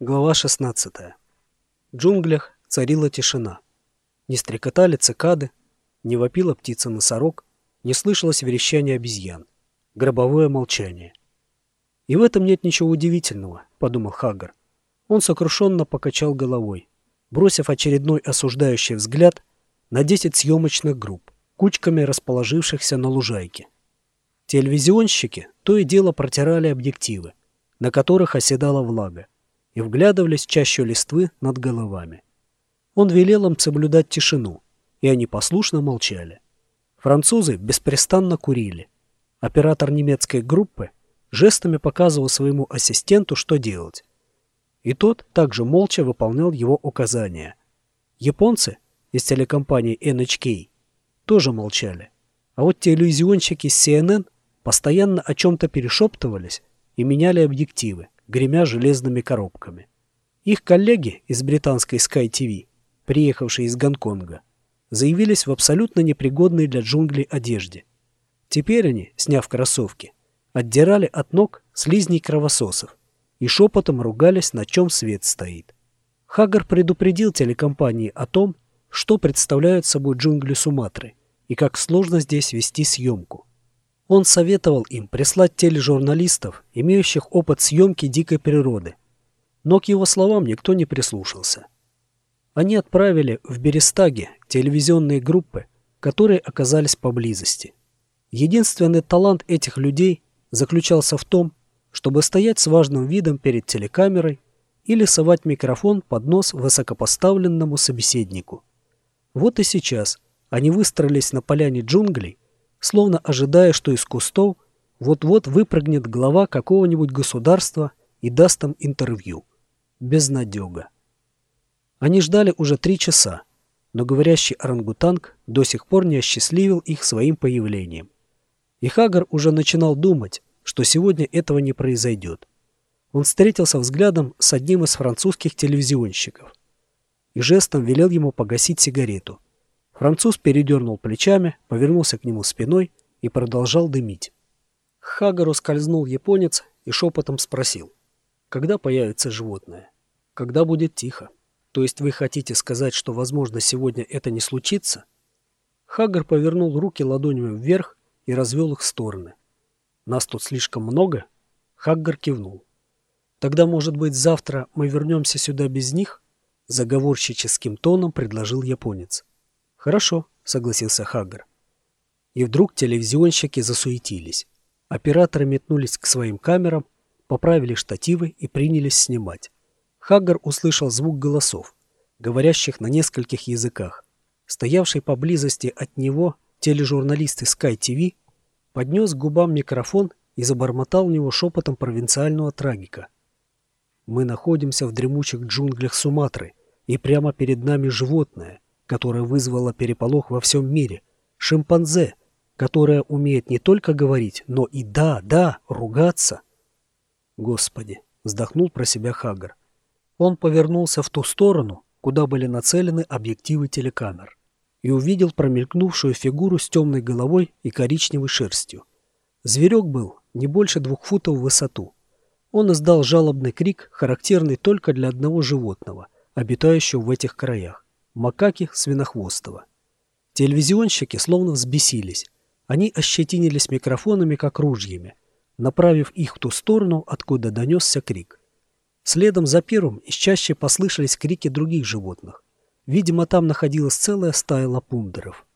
Глава 16. В джунглях царила тишина. Не стрекотали цикады, не вопила птица-носорог, не слышалось верещание обезьян. Гробовое молчание. «И в этом нет ничего удивительного», — подумал Хаггар. Он сокрушенно покачал головой, бросив очередной осуждающий взгляд на 10 съемочных групп, кучками расположившихся на лужайке. Телевизионщики то и дело протирали объективы, на которых оседала влага, и вглядывались в чащу листвы над головами. Он велел им соблюдать тишину, и они послушно молчали. Французы беспрестанно курили. Оператор немецкой группы жестами показывал своему ассистенту, что делать. И тот также молча выполнял его указания. Японцы из телекомпании NHK тоже молчали. А вот телевизионщики CNN постоянно о чем-то перешептывались и меняли объективы гремя железными коробками. Их коллеги из британской Sky TV, приехавшие из Гонконга, заявились в абсолютно непригодной для джунглей одежде. Теперь они, сняв кроссовки, отдирали от ног слизней кровососов и шепотом ругались, на чем свет стоит. Хагар предупредил телекомпании о том, что представляют собой джунгли Суматры и как сложно здесь вести съемку. Он советовал им прислать тележурналистов, имеющих опыт съемки дикой природы. Но к его словам никто не прислушался. Они отправили в Берестаге телевизионные группы, которые оказались поблизости. Единственный талант этих людей заключался в том, чтобы стоять с важным видом перед телекамерой или совать микрофон под нос высокопоставленному собеседнику. Вот и сейчас они выстроились на поляне джунглей, словно ожидая, что из кустов вот-вот выпрыгнет глава какого-нибудь государства и даст им интервью. Безнадега. Они ждали уже три часа, но говорящий орангутанг до сих пор не осчастливил их своим появлением. И Хагар уже начинал думать, что сегодня этого не произойдет. Он встретился взглядом с одним из французских телевизионщиков и жестом велел ему погасить сигарету – Француз передернул плечами, повернулся к нему спиной и продолжал дымить. Хагару скользнул японец и шепотом спросил. «Когда появится животное? Когда будет тихо? То есть вы хотите сказать, что, возможно, сегодня это не случится?» Хагар повернул руки ладонями вверх и развел их в стороны. «Нас тут слишком много?» Хаггар кивнул. «Тогда, может быть, завтра мы вернемся сюда без них?» Заговорщическим тоном предложил японец. «Хорошо», — согласился Хаггар. И вдруг телевизионщики засуетились. Операторы метнулись к своим камерам, поправили штативы и принялись снимать. Хаггар услышал звук голосов, говорящих на нескольких языках. Стоявший поблизости от него тележурналист из Sky TV поднес к губам микрофон и забормотал в него шепотом провинциального трагика. «Мы находимся в дремучих джунглях Суматры, и прямо перед нами животное — которая вызвала переполох во всем мире. Шимпанзе, которая умеет не только говорить, но и да, да, ругаться. Господи, вздохнул про себя Хагар. Он повернулся в ту сторону, куда были нацелены объективы телекамер, и увидел промелькнувшую фигуру с темной головой и коричневой шерстью. Зверек был не больше двух футов в высоту. Он издал жалобный крик, характерный только для одного животного, обитающего в этих краях макаки свинохвостого. Телевизионщики словно взбесились. Они ощетинились микрофонами, как ружьями, направив их в ту сторону, откуда донесся крик. Следом за первым из чаще послышались крики других животных. Видимо, там находилась целая стая лапундеров.